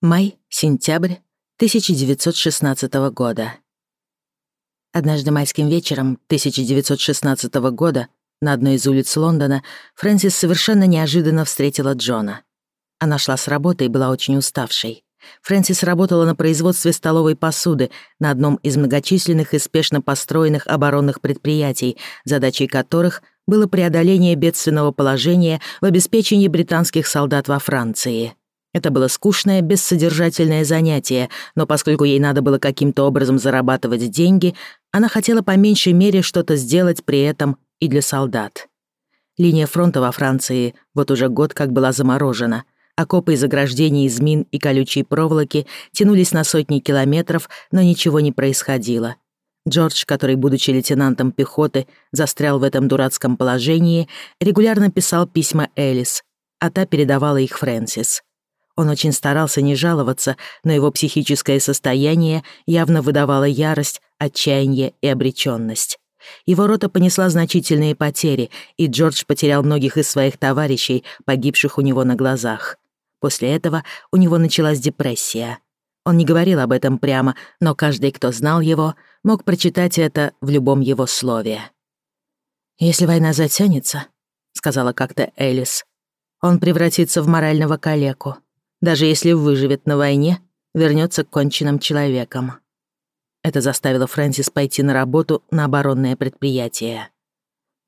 Май-сентябрь 1916 года. Однажды майским вечером 1916 года на одной из улиц Лондона Фрэнсис совершенно неожиданно встретила Джона. Она шла с работы и была очень уставшей. Фрэнсис работала на производстве столовой посуды на одном из многочисленных и спешно построенных оборонных предприятий, задачей которых было преодоление бедственного положения в обеспечении британских солдат во Франции. Это было скучное, бессодержательное занятие, но поскольку ей надо было каким-то образом зарабатывать деньги, она хотела по меньшей мере что-то сделать при этом и для солдат. Линия фронта во Франции вот уже год как была заморожена. Окопы из ограждений из мин и колючей проволоки тянулись на сотни километров, но ничего не происходило. Джордж, который, будучи лейтенантом пехоты, застрял в этом дурацком положении, регулярно писал письма Элис, а та передавала их Фрэнсис. Он очень старался не жаловаться, но его психическое состояние явно выдавало ярость, отчаяние и обречённость. Его рота понесла значительные потери, и Джордж потерял многих из своих товарищей, погибших у него на глазах. После этого у него началась депрессия. Он не говорил об этом прямо, но каждый, кто знал его, мог прочитать это в любом его слове. «Если война затянется», — сказала как-то Элис, — «он превратится в морального калеку. Даже если выживет на войне, вернется к конченным человеком. Это заставило Фрэнсис пойти на работу на оборонное предприятие.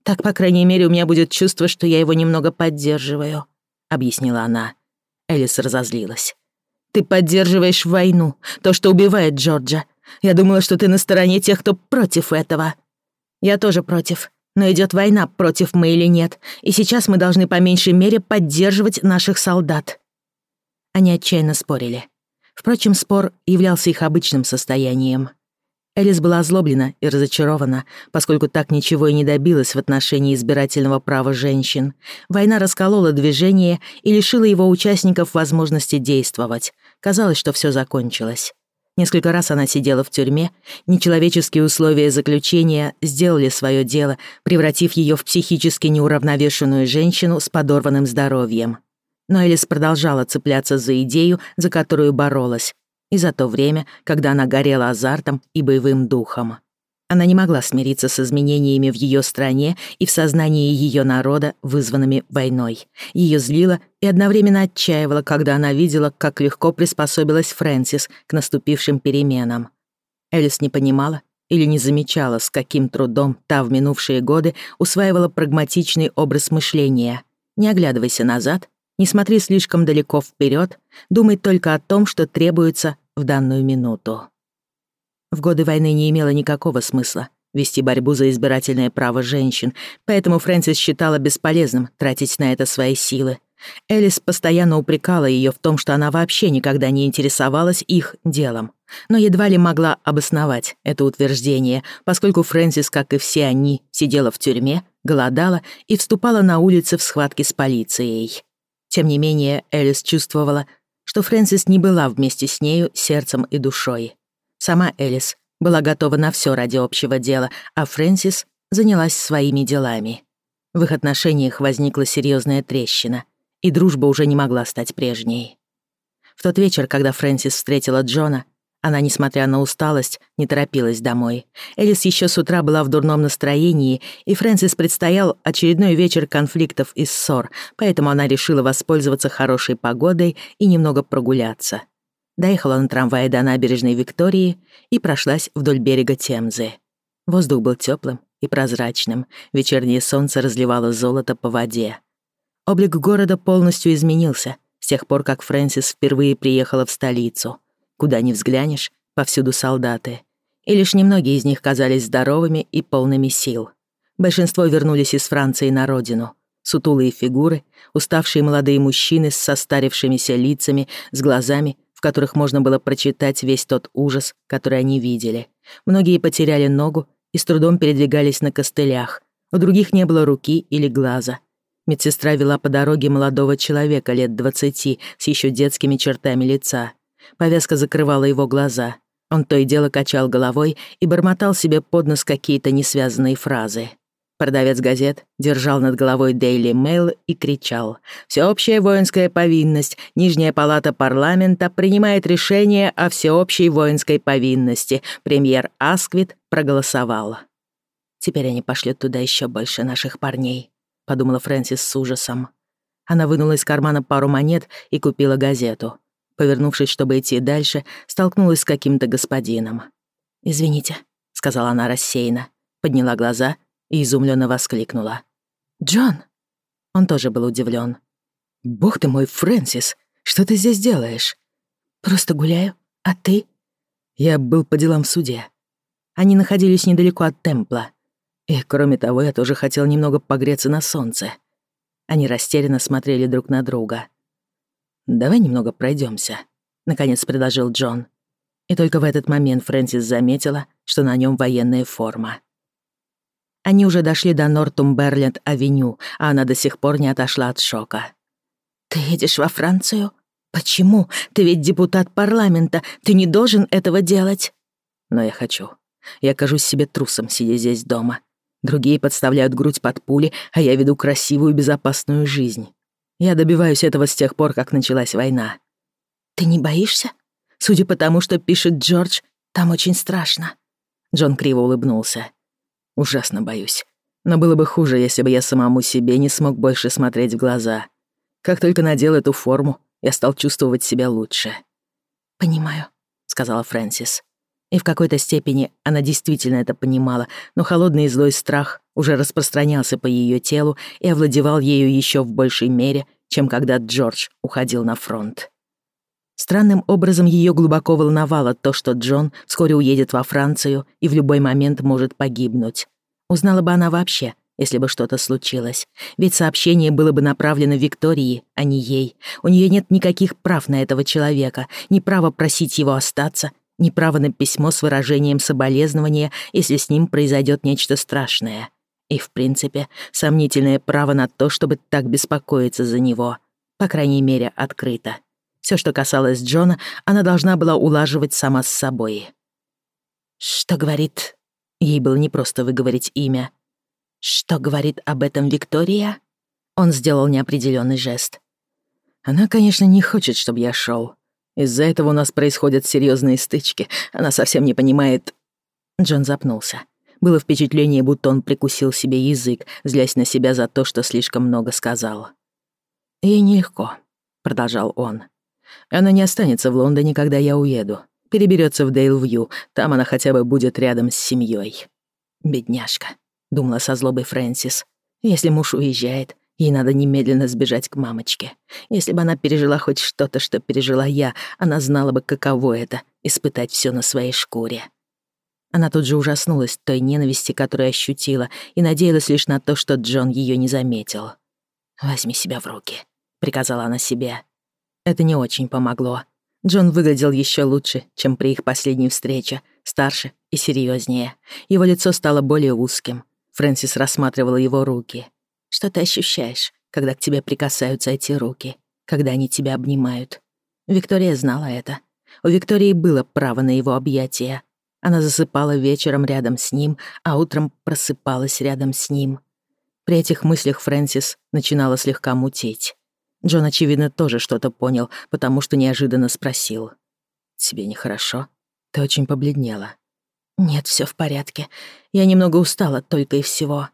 «Так, по крайней мере, у меня будет чувство, что я его немного поддерживаю», — объяснила она. Элис разозлилась. «Ты поддерживаешь войну, то, что убивает Джорджа. Я думала, что ты на стороне тех, кто против этого». «Я тоже против», но идет война, против мы или нет, и сейчас мы должны по меньшей мере поддерживать наших солдат. Они отчаянно спорили. Впрочем, спор являлся их обычным состоянием. Элис была озлоблена и разочарована, поскольку так ничего и не добилась в отношении избирательного права женщин. Война расколола движение и лишила его участников возможности действовать. Казалось, что все закончилось. Несколько раз она сидела в тюрьме, нечеловеческие условия заключения сделали свое дело, превратив ее в психически неуравновешенную женщину с подорванным здоровьем но Элис продолжала цепляться за идею, за которую боролась, и за то время, когда она горела азартом и боевым духом. Она не могла смириться с изменениями в ее стране и в сознании ее народа, вызванными войной. Ее злило и одновременно отчаивало, когда она видела, как легко приспособилась Фрэнсис к наступившим переменам. Элис не понимала или не замечала, с каким трудом та в минувшие годы усваивала прагматичный образ мышления. «Не оглядывайся назад, не смотри слишком далеко вперед, думай только о том, что требуется в данную минуту. В годы войны не имело никакого смысла вести борьбу за избирательное право женщин, поэтому Фрэнсис считала бесполезным тратить на это свои силы. Элис постоянно упрекала ее в том, что она вообще никогда не интересовалась их делом, но едва ли могла обосновать это утверждение, поскольку Фрэнсис, как и все они, сидела в тюрьме, голодала и вступала на улицы в схватки с полицией. Тем не менее, Элис чувствовала, что Фрэнсис не была вместе с нею сердцем и душой. Сама Элис была готова на все ради общего дела, а Фрэнсис занялась своими делами. В их отношениях возникла серьезная трещина, и дружба уже не могла стать прежней. В тот вечер, когда Фрэнсис встретила Джона, она, несмотря на усталость, не торопилась домой. Элис еще с утра была в дурном настроении, и Фрэнсис предстоял очередной вечер конфликтов и ссор, поэтому она решила воспользоваться хорошей погодой и немного прогуляться. Доехала на трамвае до набережной Виктории и прошлась вдоль берега Темзы. Воздух был теплым и прозрачным, вечернее солнце разливало золото по воде. Облик города полностью изменился с тех пор, как Фрэнсис впервые приехала в столицу — Куда ни взглянешь, повсюду солдаты. И лишь немногие из них казались здоровыми и полными сил. Большинство вернулись из Франции на родину. Сутулые фигуры, уставшие молодые мужчины с состарившимися лицами, с глазами, в которых можно было прочитать весь тот ужас, который они видели. Многие потеряли ногу и с трудом передвигались на костылях. У других не было руки или глаза. Медсестра вела по дороге молодого человека лет двадцати с еще детскими чертами лица. Повязка закрывала его глаза. Он то и дело качал головой и бормотал себе под нос какие-то несвязанные фразы. Продавец газет держал над головой Daily Mail и кричал. «Всеобщая воинская повинность. Нижняя палата парламента принимает решение о всеобщей воинской повинности. Премьер Асквит проголосовал». «Теперь они пошлют туда еще больше наших парней», — подумала Фрэнсис с ужасом. Она вынула из кармана пару монет и купила газету. Повернувшись, чтобы идти дальше, столкнулась с каким-то господином. «Извините», — сказала она рассеянно, подняла глаза и изумленно воскликнула. «Джон!» Он тоже был удивлен. «Бог ты мой, Фрэнсис, что ты здесь делаешь?» «Просто гуляю. А ты?» «Я был по делам в суде». Они находились недалеко от Темпла. И, кроме того, я тоже хотел немного погреться на солнце. Они растерянно смотрели друг на друга — «Давай немного пройдемся, наконец предложил Джон. И только в этот момент Фрэнсис заметила, что на нем военная форма. Они уже дошли до Нортумберленд-авеню, а она до сих пор не отошла от шока. «Ты едешь во Францию? Почему? Ты ведь депутат парламента, ты не должен этого делать!» «Но я хочу. Я кажусь себе трусом, сидя здесь дома. Другие подставляют грудь под пули, а я веду красивую безопасную жизнь. Я добиваюсь этого с тех пор, как началась война. Ты не боишься? Судя по тому, что пишет Джордж, там очень страшно. Джон криво улыбнулся. Ужасно боюсь. Но было бы хуже, если бы я самому себе не смог больше смотреть в глаза. Как только надел эту форму, я стал чувствовать себя лучше. «Понимаю», — сказала Фрэнсис. И в какой-то степени она действительно это понимала, но холодный и злой страх уже распространялся по ее телу и овладевал ею еще в большей мере, чем когда Джордж уходил на фронт. Странным образом ее глубоко волновало то, что Джон вскоре уедет во Францию и в любой момент может погибнуть. Узнала бы она вообще, если бы что-то случилось. Ведь сообщение было бы направлено Виктории, а не ей. У нее нет никаких прав на этого человека, ни права просить его остаться, ни права на письмо с выражением соболезнования, если с ним произойдет нечто страшное. И, в принципе, сомнительное право на то, чтобы так беспокоиться за него. По крайней мере, открыто. Все, что касалось Джона, она должна была улаживать сама с собой. «Что говорит...» Ей было непросто выговорить имя. «Что говорит об этом Виктория?» Он сделал неопределенный жест. «Она, конечно, не хочет, чтобы я шел. Из-за этого у нас происходят серьезные стычки. Она совсем не понимает...» Джон запнулся. Было впечатление, будто он прикусил себе язык, злясь на себя за то, что слишком много сказал. «Ей нелегко», — продолжал он. «Она не останется в Лондоне, когда я уеду. Переберется в Дейлвью, там она хотя бы будет рядом с семьей. «Бедняжка», — думала со злобой Фрэнсис. «Если муж уезжает, Ей надо немедленно сбежать к мамочке. Если бы она пережила хоть что-то, что пережила я, она знала бы, каково это — испытать все на своей шкуре. Она тут же ужаснулась той ненависти, которую ощутила, и надеялась лишь на то, что Джон ее не заметил. «Возьми себя в руки», — приказала она себе. Это не очень помогло. Джон выглядел еще лучше, чем при их последней встрече, старше и серьезнее. Его лицо стало более узким. Фрэнсис рассматривала его руки. «Что ты ощущаешь, когда к тебе прикасаются эти руки, когда они тебя обнимают?» Виктория знала это. У Виктории было право на его объятия. Она засыпала вечером рядом с ним, а утром просыпалась рядом с ним. При этих мыслях Фрэнсис начинала слегка мутеть. Джон, очевидно, тоже что-то понял, потому что неожиданно спросил. «Тебе нехорошо? Ты очень побледнела». «Нет, все в порядке. Я немного устала только и всего».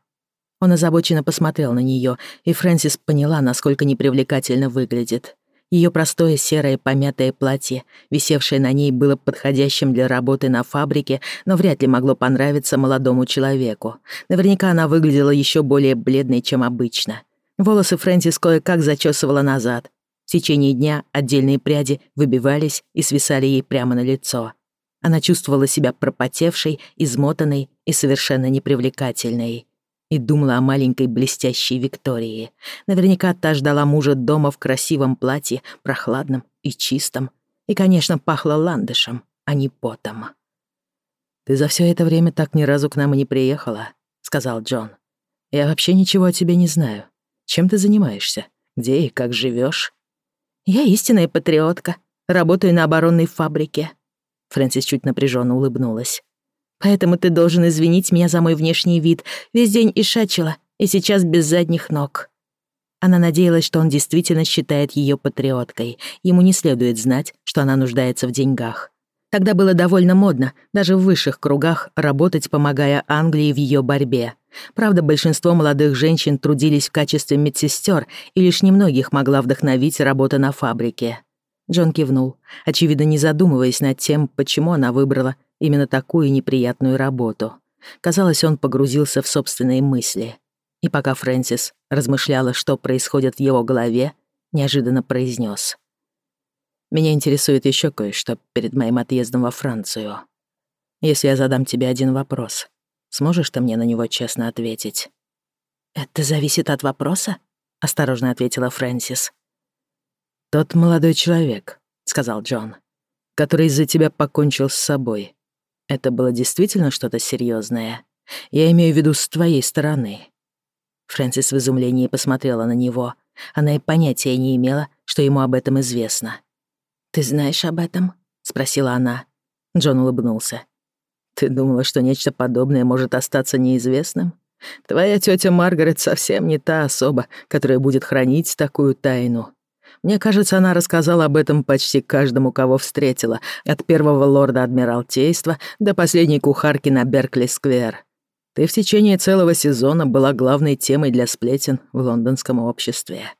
Он озабоченно посмотрел на нее, и Фрэнсис поняла, насколько непривлекательно выглядит. Ее простое серое помятое платье, висевшее на ней, было подходящим для работы на фабрике, но вряд ли могло понравиться молодому человеку. Наверняка она выглядела еще более бледной, чем обычно. Волосы Фрэнсис кое-как зачесывала назад. В течение дня отдельные пряди выбивались и свисали ей прямо на лицо. Она чувствовала себя пропотевшей, измотанной и совершенно непривлекательной и думала о маленькой блестящей Виктории. Наверняка та ждала мужа дома в красивом платье, прохладном и чистом. И, конечно, пахло ландышем, а не потом. «Ты за все это время так ни разу к нам и не приехала», — сказал Джон. «Я вообще ничего о тебе не знаю. Чем ты занимаешься? Где и как живешь? «Я истинная патриотка. Работаю на оборонной фабрике». Фрэнсис чуть напряженно улыбнулась. Поэтому ты должен извинить меня за мой внешний вид. Весь день ишачила, и сейчас без задних ног». Она надеялась, что он действительно считает ее патриоткой. Ему не следует знать, что она нуждается в деньгах. Тогда было довольно модно, даже в высших кругах, работать, помогая Англии в ее борьбе. Правда, большинство молодых женщин трудились в качестве медсестер, и лишь немногих могла вдохновить работа на фабрике. Джон кивнул, очевидно, не задумываясь над тем, почему она выбрала Именно такую неприятную работу. Казалось, он погрузился в собственные мысли. И пока Фрэнсис размышляла, что происходит в его голове, неожиданно произнес: «Меня интересует еще кое-что перед моим отъездом во Францию. Если я задам тебе один вопрос, сможешь ты мне на него честно ответить?» «Это зависит от вопроса?» — осторожно ответила Фрэнсис. «Тот молодой человек», — сказал Джон, — «который из-за тебя покончил с собой. Это было действительно что-то серьезное. Я имею в виду с твоей стороны. Фрэнсис в изумлении посмотрела на него. Она и понятия не имела, что ему об этом известно. «Ты знаешь об этом?» — спросила она. Джон улыбнулся. «Ты думала, что нечто подобное может остаться неизвестным? Твоя тетя Маргарет совсем не та особа, которая будет хранить такую тайну. Мне кажется, она рассказала об этом почти каждому, кого встретила, от первого лорда Адмиралтейства до последней кухарки на Беркли-сквер. Ты в течение целого сезона была главной темой для сплетен в лондонском обществе.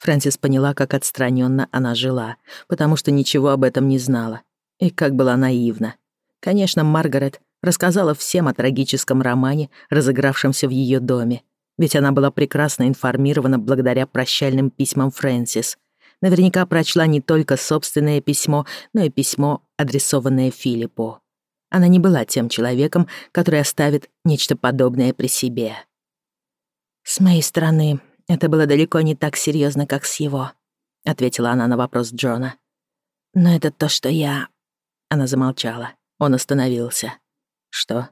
Фрэнсис поняла, как отстраненно она жила, потому что ничего об этом не знала. И как была наивна. Конечно, Маргарет рассказала всем о трагическом романе, разыгравшемся в ее доме, ведь она была прекрасно информирована благодаря прощальным письмам Фрэнсис. Наверняка прочла не только собственное письмо, но и письмо, адресованное Филиппу. Она не была тем человеком, который оставит нечто подобное при себе. «С моей стороны, это было далеко не так серьезно, как с его», — ответила она на вопрос Джона. «Но это то, что я...» Она замолчала. Он остановился. «Что?»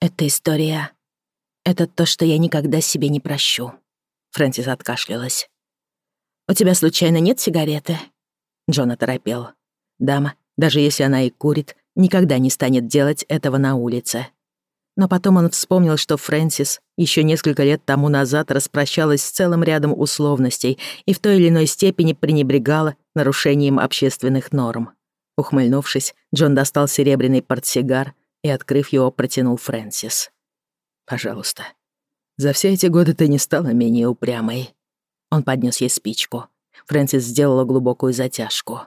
«Это история это то, что я никогда себе не прощу. Фрэнсис откашлялась. «У тебя случайно нет сигареты?» Джон оторопел. Дама, даже если она и курит, никогда не станет делать этого на улице. Но потом он вспомнил, что Фрэнсис еще несколько лет тому назад распрощалась с целым рядом условностей и в той или иной степени пренебрегала нарушением общественных норм. Ухмыльнувшись, Джон достал серебряный портсигар и, открыв его, протянул Фрэнсис. Пожалуйста. За все эти годы ты не стала менее упрямой». Он поднес ей спичку. Фрэнсис сделала глубокую затяжку.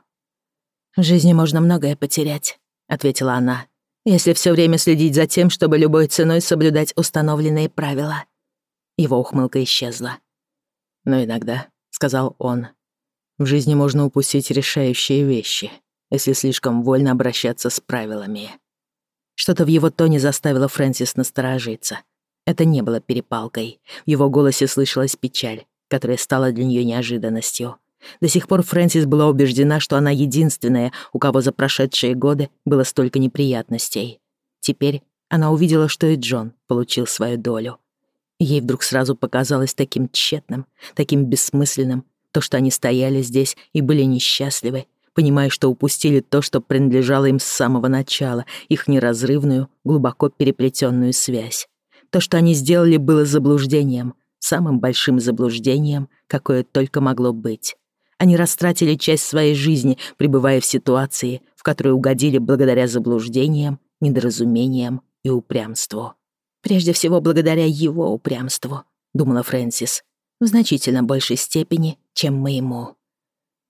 «В жизни можно многое потерять», — ответила она, «если все время следить за тем, чтобы любой ценой соблюдать установленные правила». Его ухмылка исчезла. «Но иногда», — сказал он, — «в жизни можно упустить решающие вещи, если слишком вольно обращаться с правилами». Что-то в его тоне заставило Фрэнсис насторожиться. Это не было перепалкой. В его голосе слышалась печаль, которая стала для нее неожиданностью. До сих пор Фрэнсис была убеждена, что она единственная, у кого за прошедшие годы было столько неприятностей. Теперь она увидела, что и Джон получил свою долю. Ей вдруг сразу показалось таким тщетным, таким бессмысленным, то, что они стояли здесь и были несчастливы, понимая, что упустили то, что принадлежало им с самого начала, их неразрывную, глубоко переплетенную связь. То, что они сделали, было заблуждением, самым большим заблуждением, какое только могло быть. Они растратили часть своей жизни, пребывая в ситуации, в которой угодили благодаря заблуждениям, недоразумениям и упрямству. «Прежде всего, благодаря его упрямству», — думала Фрэнсис, «в значительно большей степени, чем моему».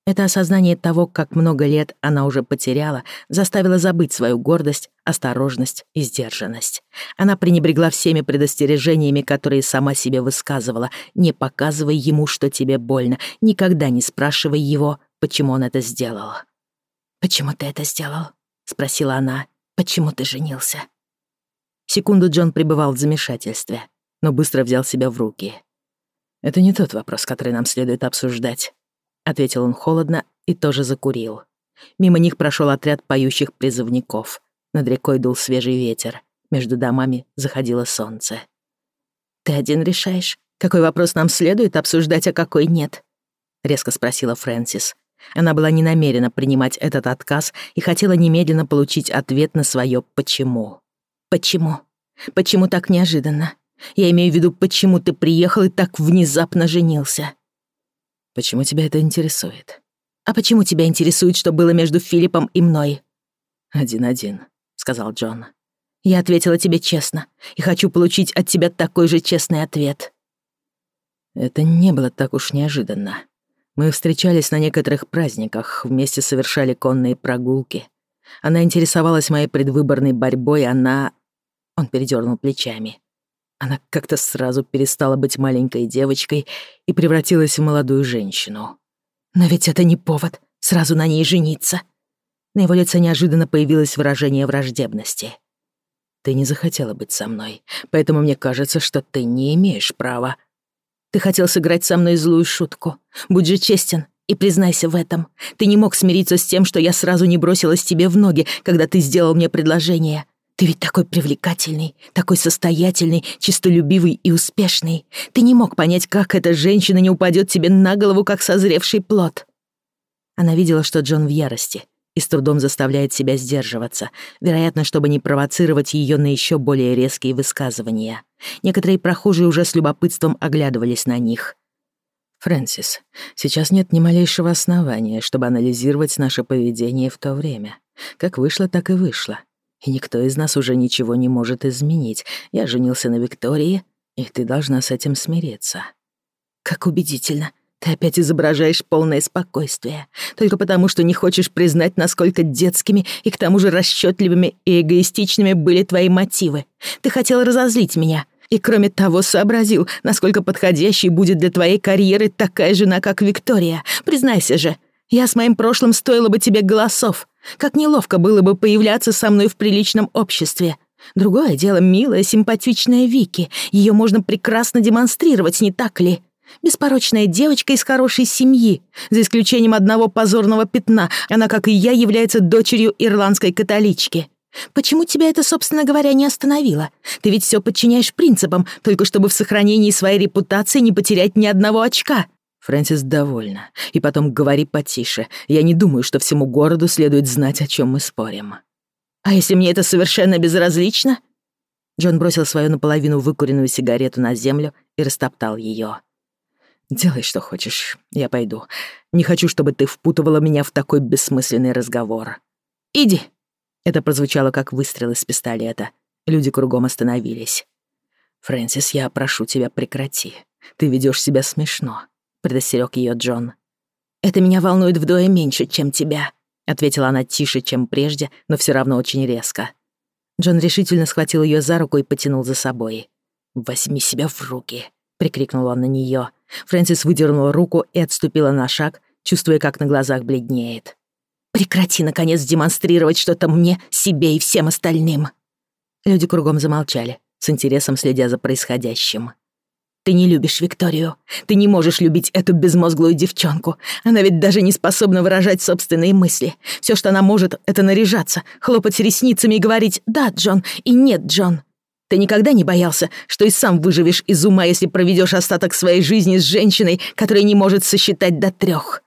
Это осознание того, как много лет она уже потеряла, заставило забыть свою гордость, осторожность и сдержанность. Она пренебрегла всеми предостережениями, которые сама себе высказывала. «Не показывай ему, что тебе больно. Никогда не спрашивай его, почему он это сделал». «Почему ты это сделал?» — спросила она. «Почему ты женился?» Секунду Джон пребывал в замешательстве, но быстро взял себя в руки. «Это не тот вопрос, который нам следует обсуждать», ответил он холодно и тоже закурил. Мимо них прошел отряд поющих призывников. Над рекой дул свежий ветер. Между домами заходило солнце. «Ты один решаешь, какой вопрос нам следует обсуждать, а какой нет?» — резко спросила Фрэнсис. Она была не намерена принимать этот отказ и хотела немедленно получить ответ на свое «почему». «Почему? Почему так неожиданно? Я имею в виду, почему ты приехал и так внезапно женился?» Почему тебя это интересует? А почему тебя интересует, что было между Филиппом и мной? Один-один, сказал Джон. Я ответила тебе честно и хочу получить от тебя такой же честный ответ. Это не было так уж неожиданно. Мы встречались на некоторых праздниках, вместе совершали конные прогулки. Она интересовалась моей предвыборной борьбой, она... Он передернул плечами. Она как-то сразу перестала быть маленькой девочкой и превратилась в молодую женщину. Но ведь это не повод сразу на ней жениться. На его лице неожиданно появилось выражение враждебности. «Ты не захотела быть со мной, поэтому мне кажется, что ты не имеешь права. Ты хотел сыграть со мной злую шутку. Будь же честен и признайся в этом. Ты не мог смириться с тем, что я сразу не бросилась тебе в ноги, когда ты сделал мне предложение. Ты ведь такой привлекательный, такой состоятельный, чистолюбивый и успешный. Ты не мог понять, как эта женщина не упадет тебе на голову, как созревший плод. Она видела, что Джон в ярости и с трудом заставляет себя сдерживаться, вероятно, чтобы не провоцировать ее на еще более резкие высказывания. Некоторые прохожие уже с любопытством оглядывались на них. «Фрэнсис, сейчас нет ни малейшего основания, чтобы анализировать наше поведение в то время. Как вышло, так и вышло и никто из нас уже ничего не может изменить. Я женился на Виктории, и ты должна с этим смириться». «Как убедительно. Ты опять изображаешь полное спокойствие. Только потому, что не хочешь признать, насколько детскими и к тому же расчётливыми и эгоистичными были твои мотивы. Ты хотел разозлить меня». И кроме того, сообразил, насколько подходящей будет для твоей карьеры такая жена, как Виктория. Признайся же, я с моим прошлым стоила бы тебе голосов. Как неловко было бы появляться со мной в приличном обществе. Другое дело милая, симпатичная Вики. Ее можно прекрасно демонстрировать, не так ли? Беспорочная девочка из хорошей семьи. За исключением одного позорного пятна, она, как и я, является дочерью ирландской католички. Почему тебя это, собственно говоря, не остановило? Ты ведь все подчиняешь принципам, только чтобы в сохранении своей репутации не потерять ни одного очка. Фрэнсис, довольна. И потом говори потише. Я не думаю, что всему городу следует знать, о чем мы спорим. А если мне это совершенно безразлично? Джон бросил свою наполовину выкуренную сигарету на землю и растоптал ее. «Делай, что хочешь. Я пойду. Не хочу, чтобы ты впутывала меня в такой бессмысленный разговор». «Иди!» Это прозвучало, как выстрел из пистолета. Люди кругом остановились. «Фрэнсис, я прошу тебя, прекрати. Ты ведешь себя смешно предостерег её Джон. «Это меня волнует вдвое меньше, чем тебя», — ответила она тише, чем прежде, но все равно очень резко. Джон решительно схватил её за руку и потянул за собой. «Возьми себя в руки», — прикрикнул он на неё Фрэнсис выдернула руку и отступила на шаг, чувствуя, как на глазах бледнеет. «Прекрати, наконец, демонстрировать что-то мне, себе и всем остальным!» Люди кругом замолчали, с интересом следя за происходящим. Ты не любишь Викторию. Ты не можешь любить эту безмозглую девчонку. Она ведь даже не способна выражать собственные мысли. Все, что она может, это наряжаться, хлопать ресницами и говорить «да, Джон» и «нет, Джон». Ты никогда не боялся, что и сам выживешь из ума, если проведешь остаток своей жизни с женщиной, которая не может сосчитать до трех.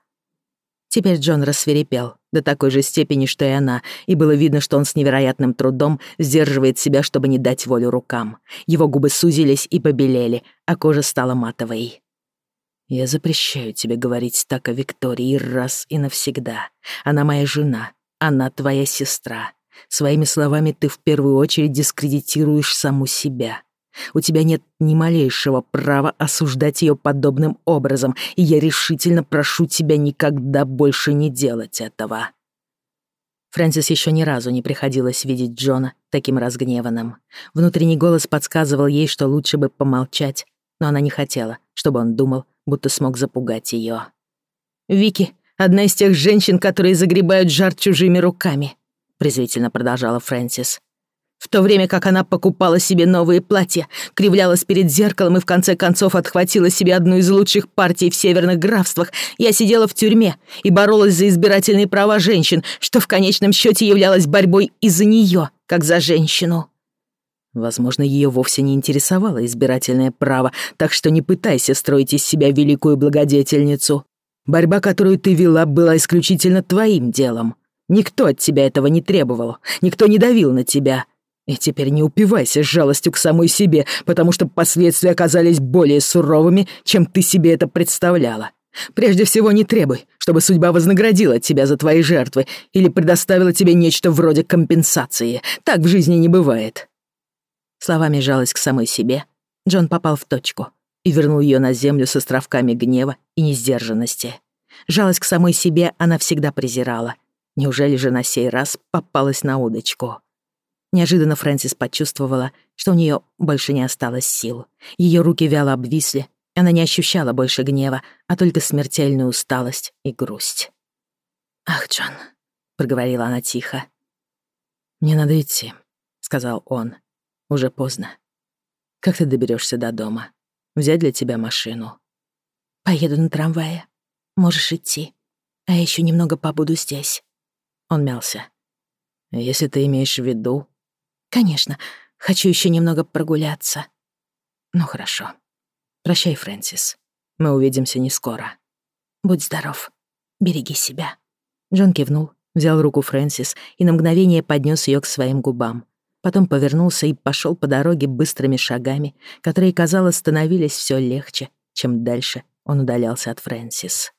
Теперь Джон рассверепел до такой же степени, что и она, и было видно, что он с невероятным трудом сдерживает себя, чтобы не дать волю рукам. Его губы сузились и побелели, а кожа стала матовой. «Я запрещаю тебе говорить так о Виктории раз и навсегда. Она моя жена, она твоя сестра. Своими словами ты в первую очередь дискредитируешь саму себя. У тебя нет ни малейшего права осуждать ее подобным образом, и я решительно прошу тебя никогда больше не делать этого». Фрэнсис еще ни разу не приходилось видеть Джона таким разгневанным. Внутренний голос подсказывал ей, что лучше бы помолчать, но она не хотела, чтобы он думал, будто смог запугать ее. «Вики — одна из тех женщин, которые загребают жар чужими руками», — презрительно продолжала Фрэнсис в то время как она покупала себе новые платья, кривлялась перед зеркалом и в конце концов отхватила себе одну из лучших партий в северных графствах, я сидела в тюрьме и боролась за избирательные права женщин, что в конечном счете являлось борьбой из-за нее, как за женщину. Возможно, ее вовсе не интересовало избирательное право, так что не пытайся строить из себя великую благодетельницу. Борьба, которую ты вела, была исключительно твоим делом. Никто от тебя этого не требовал, никто не давил на тебя, и теперь не упивайся жалостью к самой себе, потому что последствия оказались более суровыми, чем ты себе это представляла. Прежде всего, не требуй, чтобы судьба вознаградила тебя за твои жертвы или предоставила тебе нечто вроде компенсации. Так в жизни не бывает». Словами жалость к самой себе, Джон попал в точку и вернул ее на землю с островками гнева и несдержанности. Жалость к самой себе она всегда презирала. Неужели же на сей раз попалась на удочку? Неожиданно Фрэнсис почувствовала, что у нее больше не осталось сил. Ее руки вяло обвисли, она не ощущала больше гнева, а только смертельную усталость и грусть. «Ах, Джон», — проговорила она тихо. «Мне надо идти», — сказал он. «Уже поздно. Как ты доберешься до дома? Взять для тебя машину?» «Поеду на трамвае. Можешь идти. А я еще немного побуду здесь». Он мялся. «Если ты имеешь в виду, «Конечно, хочу еще немного прогуляться». «Ну хорошо. Прощай, Фрэнсис. Мы увидимся не скоро. Будь здоров. Береги себя». Джон кивнул, взял руку Фрэнсис и на мгновение поднес ее к своим губам. Потом повернулся и пошел по дороге быстрыми шагами, которые, казалось, становились все легче, чем дальше он удалялся от Фрэнсис.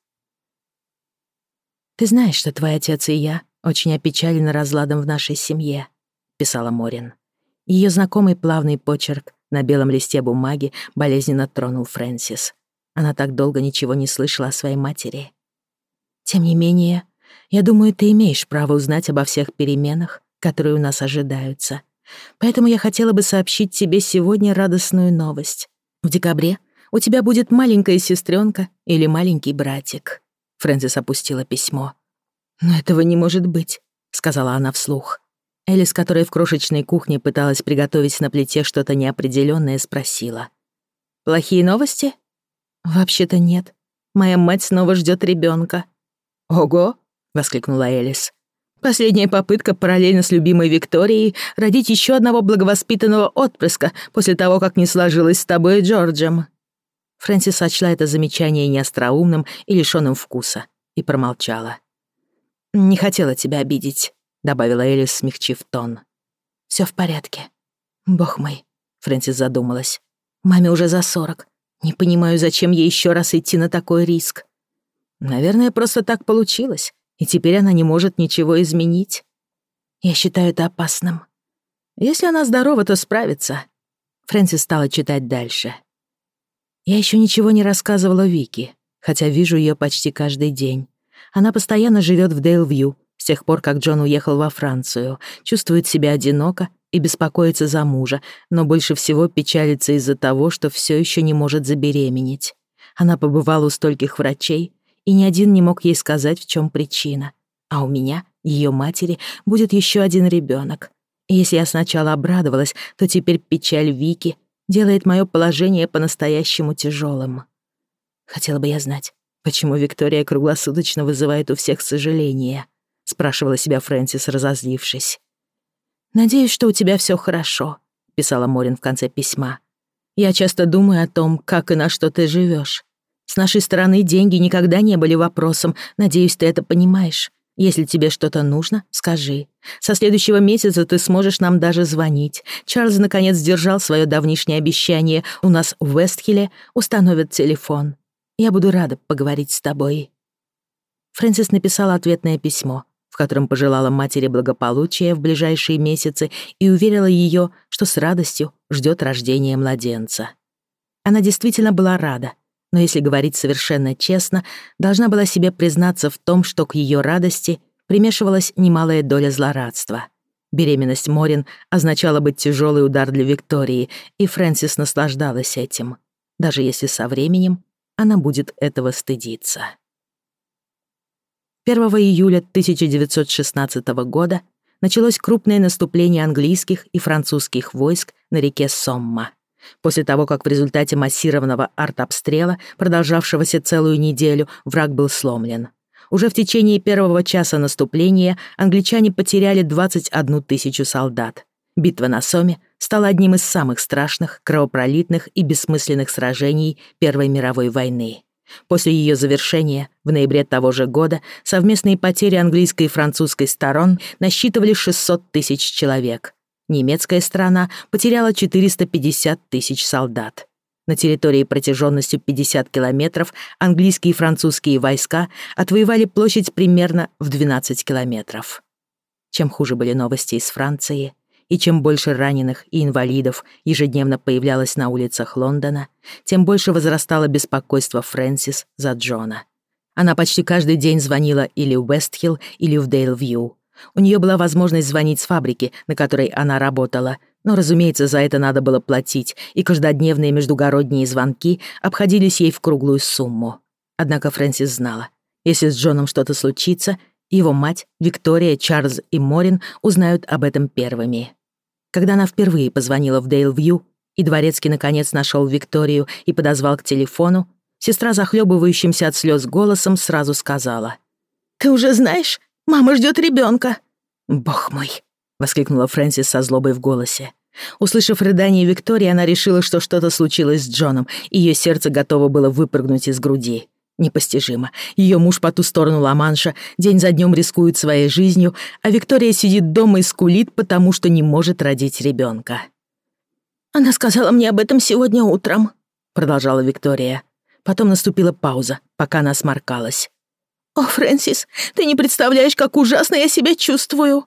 «Ты знаешь, что твой отец и я очень опечалены разладом в нашей семье», писала Морин. Ее знакомый плавный почерк на белом листе бумаги болезненно тронул Фрэнсис. Она так долго ничего не слышала о своей матери. «Тем не менее, я думаю, ты имеешь право узнать обо всех переменах, которые у нас ожидаются. Поэтому я хотела бы сообщить тебе сегодня радостную новость. В декабре у тебя будет маленькая сестренка или маленький братик». Фрэнсис опустила письмо. «Но этого не может быть», — сказала она вслух. Элис, которая в крошечной кухне пыталась приготовить на плите что-то неопределённое, спросила. «Плохие новости?» «Вообще-то нет. Моя мать снова ждёт ребёнка». «Ого!» — воскликнула Элис. «Последняя попытка параллельно с любимой Викторией родить ещё одного благовоспитанного отпрыска после того, как не сложилось с тобой и Джорджем». Фрэнсис сочла это замечание неостроумным и лишённым вкуса и промолчала. «Не хотела тебя обидеть», добавила Элис, смягчив тон. Все в порядке. Бог мой, Фрэнсис задумалась. Маме уже за сорок. Не понимаю, зачем ей еще раз идти на такой риск. Наверное, просто так получилось, и теперь она не может ничего изменить. Я считаю это опасным. Если она здорова, то справится. Фрэнсис стала читать дальше. Я еще ничего не рассказывала Вики, хотя вижу ее почти каждый день. Она постоянно живет в Дейлвью, с тех пор, как Джон уехал во Францию, чувствует себя одиноко и беспокоится за мужа, но больше всего печалится из-за того, что все еще не может забеременеть. Она побывала у стольких врачей, и ни один не мог ей сказать, в чем причина. А у меня, ее матери, будет еще один ребенок. Если я сначала обрадовалась, то теперь печаль Вики делает мое положение по-настоящему тяжелым. Хотела бы я знать, почему Виктория круглосуточно вызывает у всех сожаление спрашивала себя Фрэнсис, разозлившись. «Надеюсь, что у тебя все хорошо», — писала Морин в конце письма. «Я часто думаю о том, как и на что ты живешь. С нашей стороны деньги никогда не были вопросом. Надеюсь, ты это понимаешь. Если тебе что-то нужно, скажи. Со следующего месяца ты сможешь нам даже звонить. Чарльз наконец сдержал свое давнишнее обещание. У нас в Вестхилле установят телефон. Я буду рада поговорить с тобой». Фрэнсис написала ответное письмо, котором пожелала матери благополучия в ближайшие месяцы и уверила ее, что с радостью ждет рождения младенца. Она действительно была рада, но если говорить совершенно честно, должна была себе признаться в том, что к ее радости примешивалась немалая доля злорадства. Беременность Морин означала бы тяжелый удар для Виктории, и Фрэнсис наслаждалась этим, даже если со временем она будет этого стыдиться. 1 июля 1916 года началось крупное наступление английских и французских войск на реке Сомма. После того, как в результате массированного артобстрела, продолжавшегося целую неделю, враг был сломлен. Уже в течение первого часа наступления англичане потеряли 21 тысячу солдат. Битва на Соме стала одним из самых страшных, кровопролитных и бессмысленных сражений Первой мировой войны. После ее завершения в ноябре того же года совместные потери английской и французской сторон насчитывали 600 тысяч человек. Немецкая страна потеряла 450 тысяч солдат. На территории протяженностью 50 километров английские и французские войска отвоевали площадь примерно в 12 километров. Чем хуже были новости из Франции, и чем больше раненых и инвалидов ежедневно появлялось на улицах Лондона, тем больше возрастало беспокойство Фрэнсис за Джона. Она почти каждый день звонила или в Вестхилл, или в Дейлвью. У нее была возможность звонить с фабрики, на которой она работала, но, разумеется, за это надо было платить, и каждодневные междугородние звонки обходились ей в круглую сумму. Однако Фрэнсис знала, если с Джоном что-то случится, его мать, Виктория, Чарльз и Морин узнают об этом первыми. Когда она впервые позвонила в Дейлвью, и дворецкий наконец нашел Викторию и подозвал к телефону, сестра, захлебывающимся от слез голосом, сразу сказала. «Ты уже знаешь? Мама ждет ребенка. «Бог мой!» — воскликнула Фрэнсис со злобой в голосе. Услышав рыдание Виктории, она решила, что что-то случилось с Джоном, и её сердце готово было выпрыгнуть из груди. Непостижимо. Ее муж по ту сторону Ла-Манша день за днем рискует своей жизнью, а Виктория сидит дома и скулит, потому что не может родить ребенка. «Она сказала мне об этом сегодня утром», — продолжала Виктория. Потом наступила пауза, пока она сморкалась. «О, Фрэнсис, ты не представляешь, как ужасно я себя чувствую!»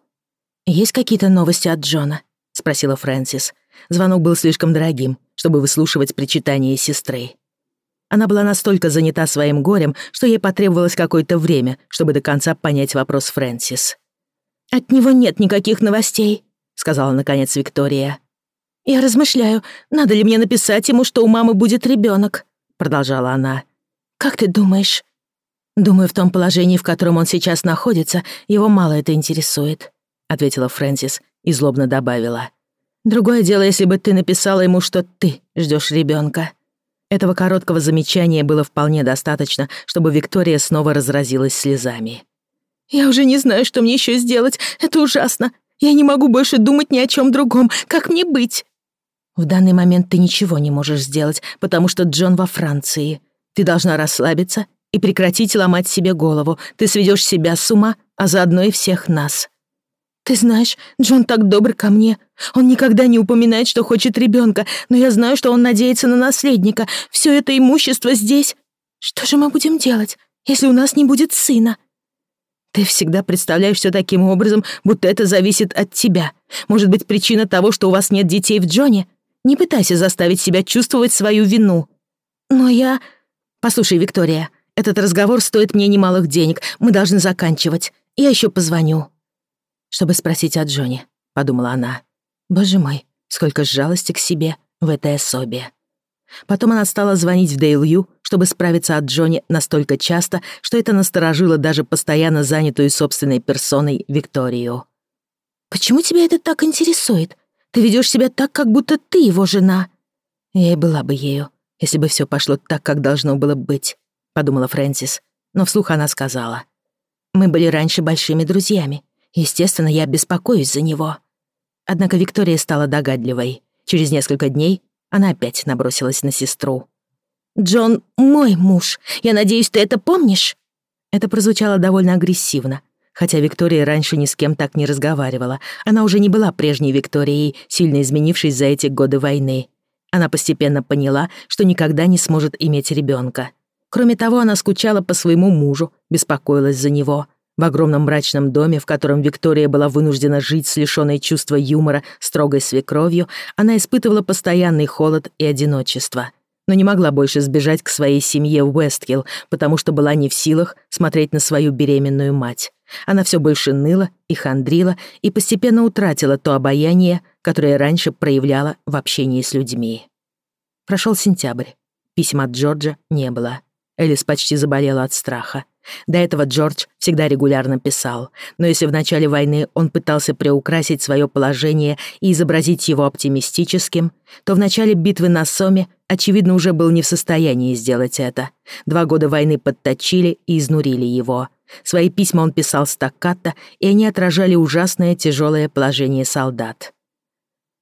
«Есть какие-то новости от Джона?» — спросила Фрэнсис. Звонок был слишком дорогим, чтобы выслушивать причитания сестры. Она была настолько занята своим горем, что ей потребовалось какое-то время, чтобы до конца понять вопрос Фрэнсис. «От него нет никаких новостей», — сказала наконец Виктория. «Я размышляю, надо ли мне написать ему, что у мамы будет ребенок, продолжала она. «Как ты думаешь?» «Думаю, в том положении, в котором он сейчас находится, его мало это интересует», — ответила Фрэнсис и злобно добавила. «Другое дело, если бы ты написала ему, что ты ждешь ребенка. Этого короткого замечания было вполне достаточно, чтобы Виктория снова разразилась слезами. «Я уже не знаю, что мне еще сделать. Это ужасно. Я не могу больше думать ни о чем другом. Как мне быть?» «В данный момент ты ничего не можешь сделать, потому что Джон во Франции. Ты должна расслабиться и прекратить ломать себе голову. Ты сведешь себя с ума, а заодно и всех нас». «Ты знаешь, Джон так добр ко мне. Он никогда не упоминает, что хочет ребенка, но я знаю, что он надеется на наследника. Все это имущество здесь. Что же мы будем делать, если у нас не будет сына? Ты всегда представляешь все таким образом, будто это зависит от тебя. Может быть, причина того, что у вас нет детей в Джоне? Не пытайся заставить себя чувствовать свою вину. Но я... Послушай, Виктория, этот разговор стоит мне немалых денег. Мы должны заканчивать. Я еще позвоню. Чтобы спросить о Джоне, подумала она. Боже мой, сколько жалости к себе в этой особе. Потом она стала звонить в Дейлью, чтобы справиться от Джонни настолько часто, что это насторожило даже постоянно занятую собственной персоной Викторию. «Почему тебя это так интересует? Ты ведёшь себя так, как будто ты его жена». «Я и была бы ею, если бы всё пошло так, как должно было быть», — подумала Фрэнсис. Но вслух она сказала. «Мы были раньше большими друзьями. Естественно, я беспокоюсь за него». Однако Виктория стала догадливой. Через несколько дней она опять набросилась на сестру. «Джон мой муж. Я надеюсь, ты это помнишь?» Это прозвучало довольно агрессивно, хотя Виктория раньше ни с кем так не разговаривала. Она уже не была прежней Викторией, сильно изменившись за эти годы войны. Она постепенно поняла, что никогда не сможет иметь ребёнка. Кроме того, она скучала по своему мужу, беспокоилась за него. В огромном мрачном доме, в котором Виктория была вынуждена жить с лишённой чувства юмора, строгой свекровью, она испытывала постоянный холод и одиночество. Но не могла больше сбежать к своей семье в Уэстхилл, потому что была не в силах смотреть на свою беременную мать. Она все больше ныла и хандрила и постепенно утратила то обаяние, которое раньше проявляла в общении с людьми. Прошел сентябрь. Письма от Джорджа не было. Элис почти заболела от страха. До этого Джордж всегда регулярно писал, но если в начале войны он пытался приукрасить свое положение и изобразить его оптимистическим, то в начале битвы на Соме, очевидно, уже был не в состоянии сделать это. Два года войны подточили и изнурили его. Свои письма он писал стаккато, и они отражали ужасное тяжелое положение солдат.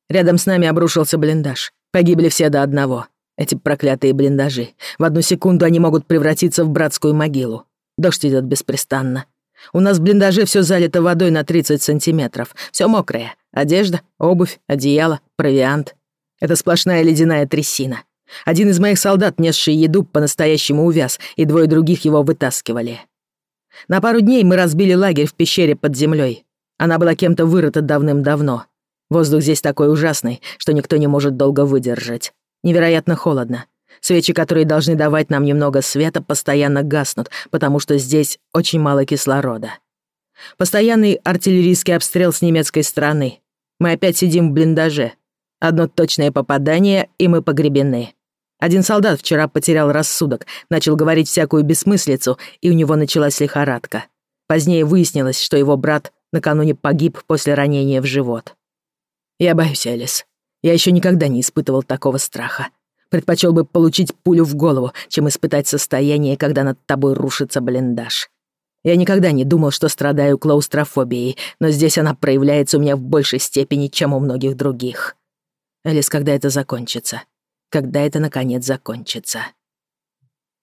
«Рядом с нами обрушился блиндаж. Погибли все до одного. Эти проклятые блиндажи. В одну секунду они могут превратиться в братскую могилу. Дождь идет беспрестанно. У нас в блиндаже все залито водой на 30 сантиметров. Все мокрое. Одежда, обувь, одеяло, провиант. Это сплошная ледяная трясина. Один из моих солдат, несший еду, по-настоящему увяз, и двое других его вытаскивали. На пару дней мы разбили лагерь в пещере под землей. Она была кем-то вырыта давным-давно. Воздух здесь такой ужасный, что никто не может долго выдержать. Невероятно холодно. Свечи, которые должны давать нам немного света, постоянно гаснут, потому что здесь очень мало кислорода. Постоянный артиллерийский обстрел с немецкой стороны. Мы опять сидим в блиндаже. Одно точное попадание, и мы погребены. Один солдат вчера потерял рассудок, начал говорить всякую бессмыслицу, и у него началась лихорадка. Позднее выяснилось, что его брат накануне погиб после ранения в живот. Я боюсь, Элис. Я еще никогда не испытывал такого страха предпочел бы получить пулю в голову, чем испытать состояние, когда над тобой рушится блиндаж. Я никогда не думал, что страдаю клаустрофобией, но здесь она проявляется у меня в большей степени, чем у многих других. Элис, когда это закончится? Когда это, наконец, закончится?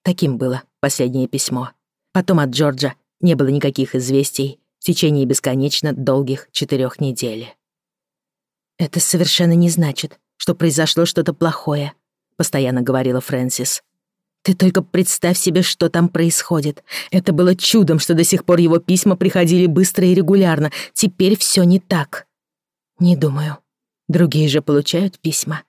Таким было последнее письмо. Потом от Джорджа не было никаких известий в течение бесконечно долгих четырех недель. «Это совершенно не значит, что произошло что-то плохое», постоянно говорила Фрэнсис. «Ты только представь себе, что там происходит. Это было чудом, что до сих пор его письма приходили быстро и регулярно. Теперь все не так». «Не думаю. Другие же получают письма».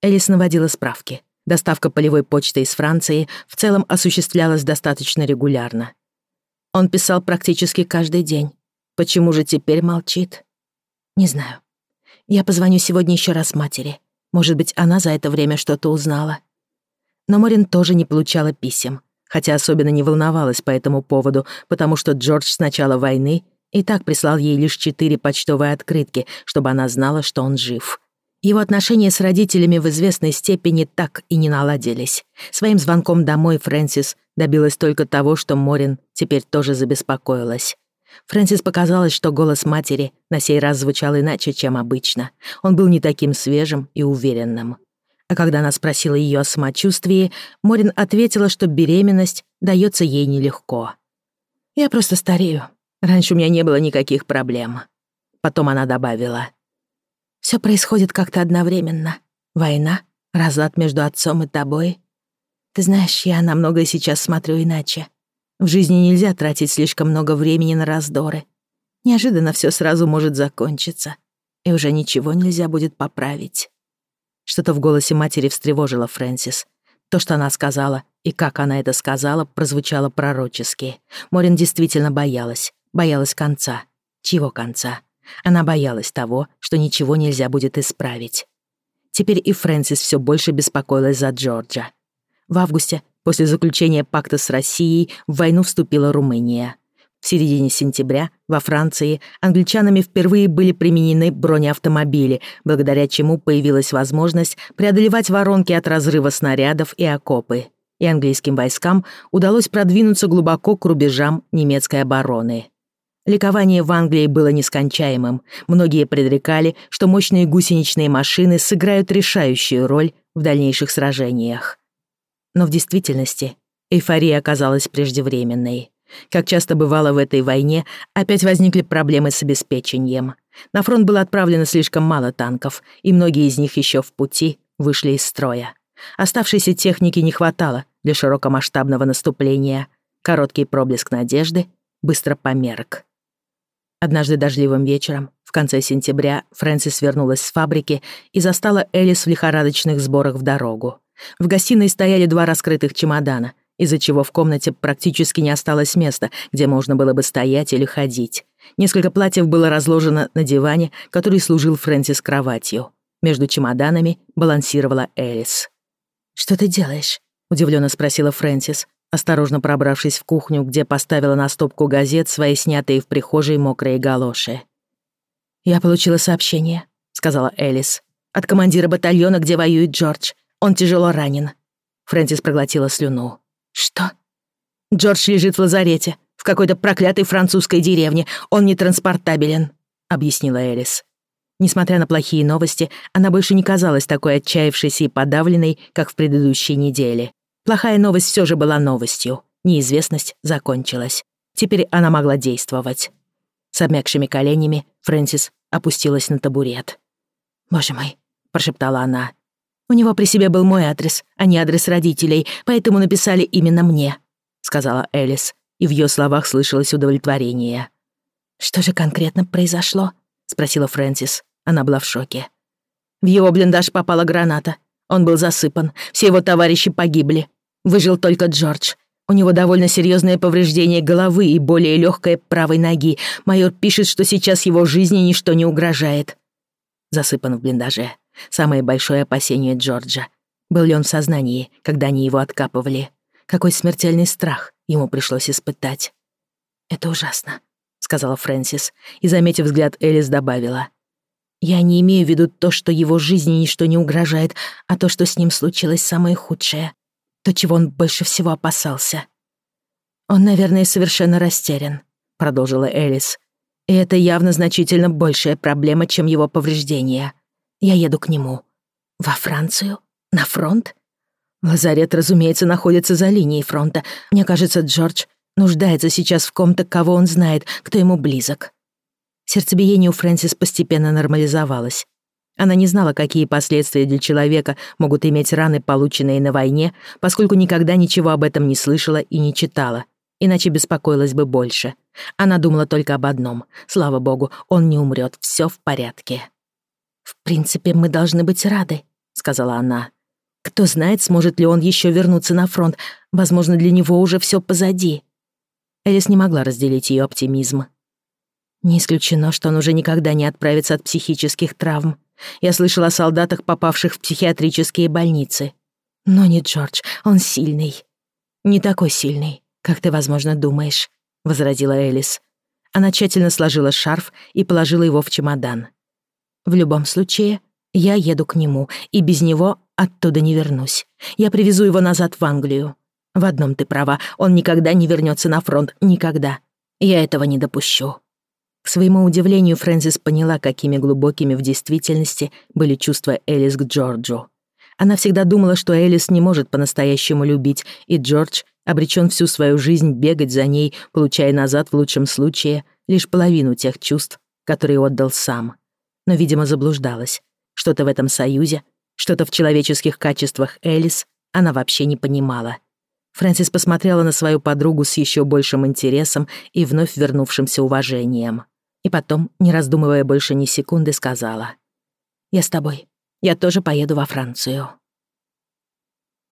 Элис наводила справки. Доставка полевой почты из Франции в целом осуществлялась достаточно регулярно. Он писал практически каждый день. Почему же теперь молчит? Не знаю. Я позвоню сегодня еще раз матери. Может быть, она за это время что-то узнала. Но Морин тоже не получала писем, хотя особенно не волновалась по этому поводу, потому что Джордж с начала войны и так прислал ей лишь четыре почтовые открытки, чтобы она знала, что он жив. Его отношения с родителями в известной степени так и не наладились. Своим звонком домой Фрэнсис добилась только того, что Морин теперь тоже забеспокоилась. Фрэнсис показалось, что голос матери на сей раз звучал иначе, чем обычно. Он был не таким свежим и уверенным. А когда она спросила ее о самочувствии, Морин ответила, что беременность дается ей нелегко. «Я просто старею. Раньше у меня не было никаких проблем». Потом она добавила. «Всё происходит как-то одновременно. Война, разлад между отцом и тобой. Ты знаешь, я на многое сейчас смотрю иначе. В жизни нельзя тратить слишком много времени на раздоры. Неожиданно все сразу может закончиться, и уже ничего нельзя будет поправить. Что-то в голосе матери встревожило Фрэнсис. То, что она сказала, и как она это сказала, прозвучало пророчески. Морин действительно боялась. Боялась конца. Чего конца? Она боялась того, что ничего нельзя будет исправить. Теперь и Фрэнсис все больше беспокоилась за Джорджа. В августе После заключения пакта с Россией в войну вступила Румыния. В середине сентября во Франции англичанами впервые были применены бронеавтомобили, благодаря чему появилась возможность преодолевать воронки от разрыва снарядов и окопы. И английским войскам удалось продвинуться глубоко к рубежам немецкой обороны. Ликование в Англии было нескончаемым. Многие предрекали, что мощные гусеничные машины сыграют решающую роль в дальнейших сражениях. Но в действительности эйфория оказалась преждевременной. Как часто бывало в этой войне, опять возникли проблемы с обеспечением. На фронт было отправлено слишком мало танков, и многие из них еще в пути вышли из строя. Оставшейся техники не хватало для широкомасштабного наступления. Короткий проблеск надежды быстро померк. Однажды дождливым вечером, в конце сентября, Фрэнсис вернулась с фабрики и застала Элис в лихорадочных сборах в дорогу. В гостиной стояли два раскрытых чемодана, из-за чего в комнате практически не осталось места, где можно было бы стоять или ходить. Несколько платьев было разложено на диване, который служил Фрэнсис кроватью. Между чемоданами балансировала Элис. «Что ты делаешь?» — удивлённо спросила Фрэнсис, осторожно пробравшись в кухню, где поставила на стопку газет свои снятые в прихожей мокрые галоши. «Я получила сообщение», — сказала Элис, «от командира батальона, где воюет Джордж. Он тяжело ранен». Фрэнсис проглотила слюну. «Что?» «Джордж лежит в лазарете, в какой-то проклятой французской деревне. Он не транспортабелен, — объяснила Элис. Несмотря на плохие новости, она больше не казалась такой отчаявшейся и подавленной, как в предыдущей неделе. Плохая новость все же была новостью. Неизвестность закончилась. Теперь она могла действовать. С обмякшими коленями Фрэнсис опустилась на табурет. «Боже мой», — прошептала она, у него при себе был мой адрес, а не адрес родителей, поэтому написали именно мне», — сказала Элис, и в ее словах слышалось удовлетворение. «Что же конкретно произошло?» — спросила Фрэнсис. Она была в шоке. В его блиндаж попала граната. Он был засыпан. Все его товарищи погибли. Выжил только Джордж. У него довольно серьезное повреждение головы и более легкое правой ноги. Майор пишет, что сейчас его жизни ничто не угрожает. Засыпан в блиндаже. Самое большое опасение Джорджа. Был ли он в сознании, когда они его откапывали? Какой смертельный страх ему пришлось испытать? «Это ужасно», — сказала Фрэнсис, и, заметив взгляд Элис, добавила. «Я не имею в виду то, что его жизни ничто не угрожает, а то, что с ним случилось самое худшее, то, чего он больше всего опасался». «Он, наверное, совершенно растерян», — продолжила Элис. «И это явно значительно большая проблема, чем его повреждения. Я еду к нему. Во Францию? На фронт? Лазарет, разумеется, находится за линией фронта. Мне кажется, Джордж нуждается сейчас в ком-то, кого он знает, кто ему близок. Сердцебиение у Фрэнсис постепенно нормализовалось. Она не знала, какие последствия для человека могут иметь раны, полученные на войне, поскольку никогда ничего об этом не слышала и не читала. Иначе беспокоилась бы больше. Она думала только об одном. Слава богу, он не умрет, все в порядке. «В принципе, мы должны быть рады», — сказала она. «Кто знает, сможет ли он еще вернуться на фронт. Возможно, для него уже все позади». Элис не могла разделить ее оптимизм. «Не исключено, что он уже никогда не отправится от психических травм. Я слышала о солдатах, попавших в психиатрические больницы. Но не Джордж, он сильный. Не такой сильный, как ты, возможно, думаешь», — возразила Элис. Она тщательно сложила шарф и положила его в чемодан. В любом случае, я еду к нему, и без него оттуда не вернусь. Я привезу его назад в Англию. В одном ты права, он никогда не вернется на фронт, никогда. Я этого не допущу». К своему удивлению, Фрэнсис поняла, какими глубокими в действительности были чувства Элис к Джорджу. Она всегда думала, что Элис не может по-настоящему любить, и Джордж обречен всю свою жизнь бегать за ней, получая назад в лучшем случае лишь половину тех чувств, которые отдал сам но, видимо, заблуждалась. Что-то в этом союзе, что-то в человеческих качествах Элис она вообще не понимала. Фрэнсис посмотрела на свою подругу с еще большим интересом и вновь вернувшимся уважением. И потом, не раздумывая больше ни секунды, сказала. «Я с тобой. Я тоже поеду во Францию».